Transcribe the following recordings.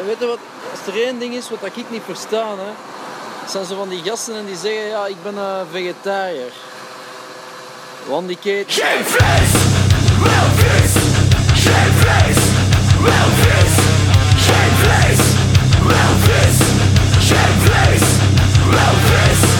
Weet je wat, als er één ding is wat ik niet verstaan, hè, zijn ze van die gasten en die zeggen, ja, ik ben een vegetariër. Want die eet... Geen vlees, wel vis! Geen vlees, wel vis! Geen vlees, wel vis! Geen vlees, wel vis!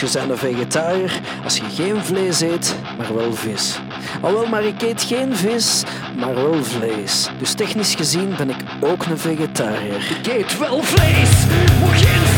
Je bent een vegetariër als je geen vlees eet, maar wel vis. Alhoewel, maar ik eet geen vis, maar wel vlees. Dus technisch gezien ben ik ook een vegetariër. Ik eet wel vlees, maar geen